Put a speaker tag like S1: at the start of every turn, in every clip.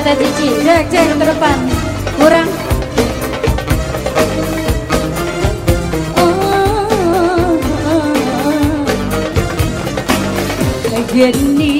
S1: kata Cici. Cek, cek ke depan. Kurang.
S2: Oh, oh, oh. oh.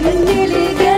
S2: Kendini gel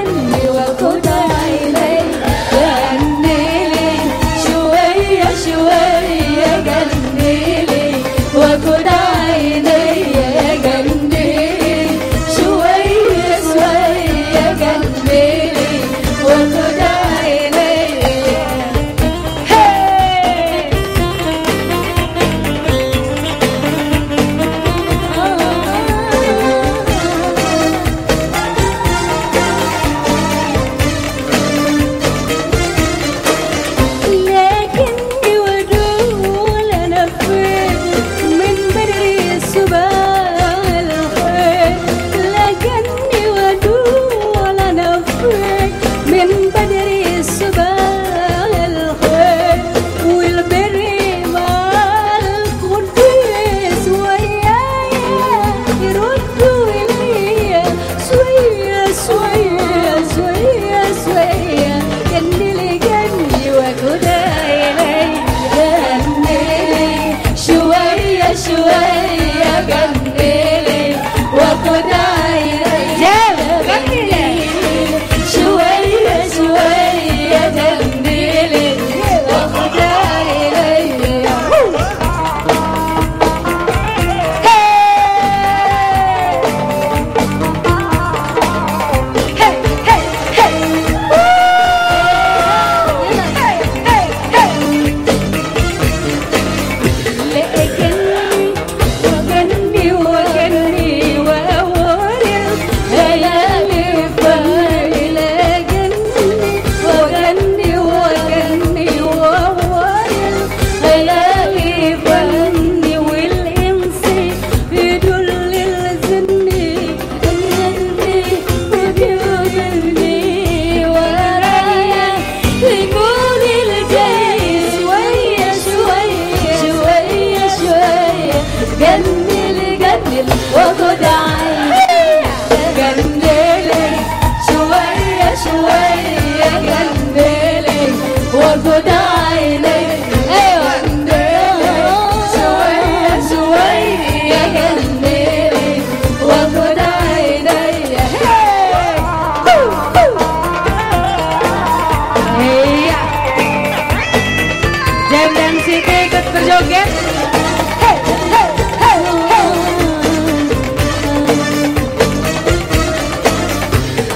S2: Hogan.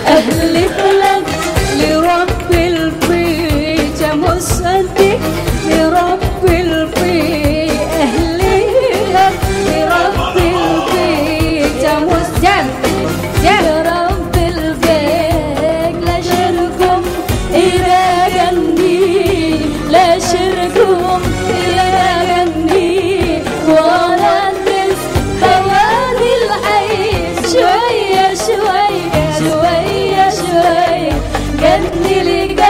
S2: أهل بلد لرب الفيجة مصدق لرب الفيجة أهل بلد لرب الفيجة مصدق لرب الفيج لا شركم إلى جنبي لا شركم endliga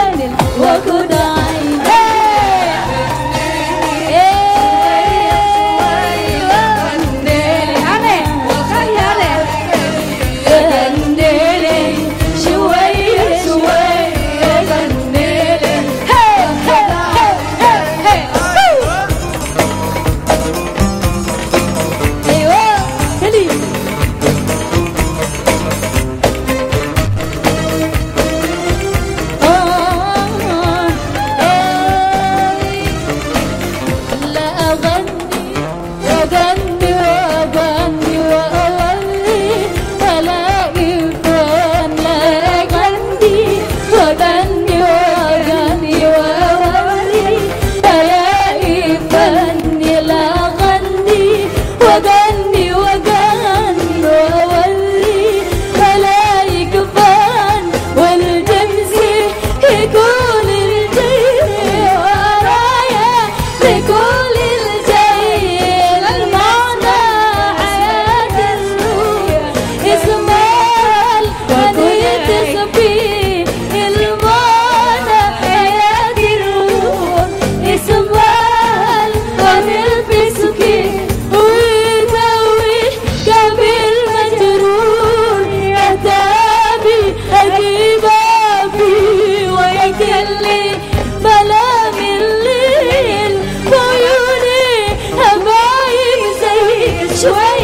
S2: joelho.